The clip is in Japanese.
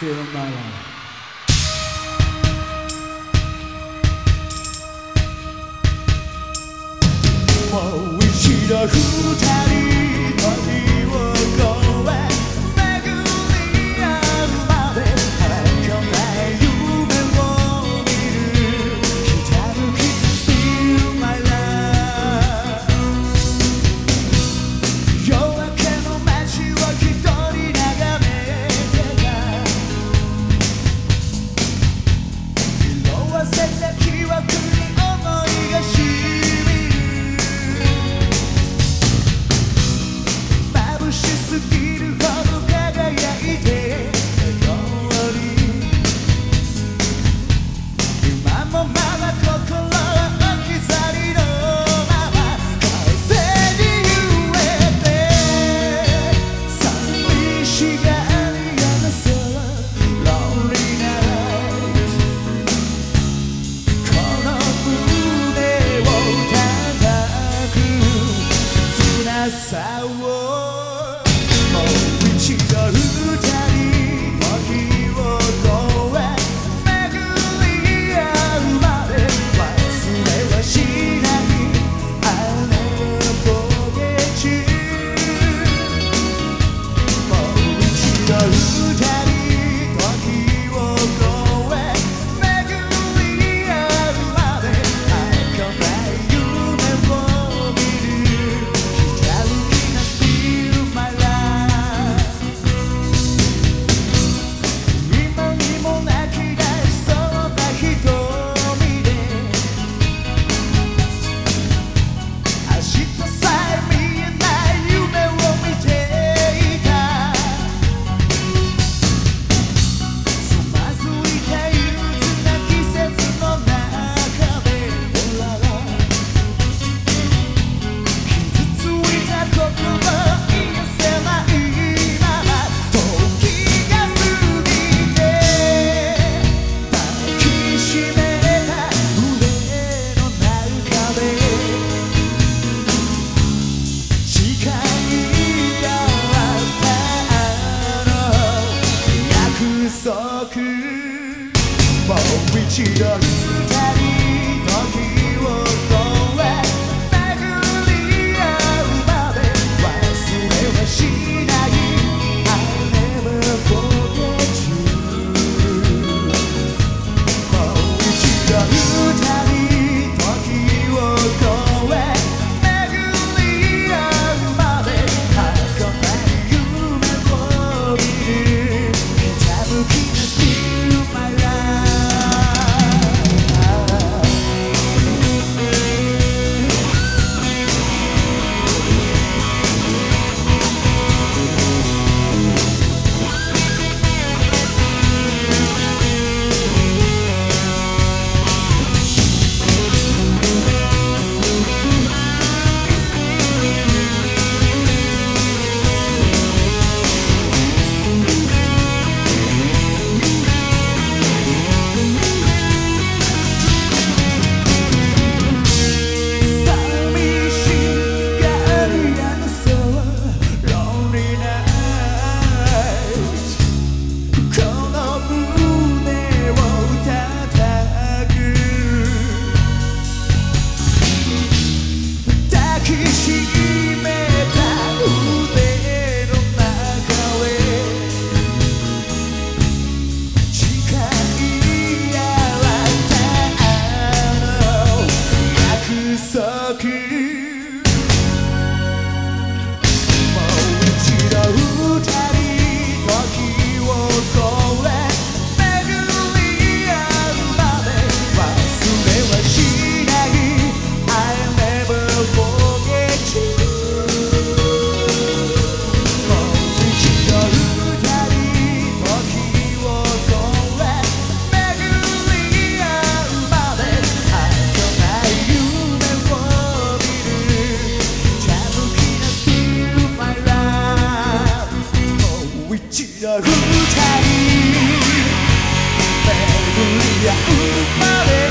fill my life. Oh, もう一度二人くもう一度光生まれ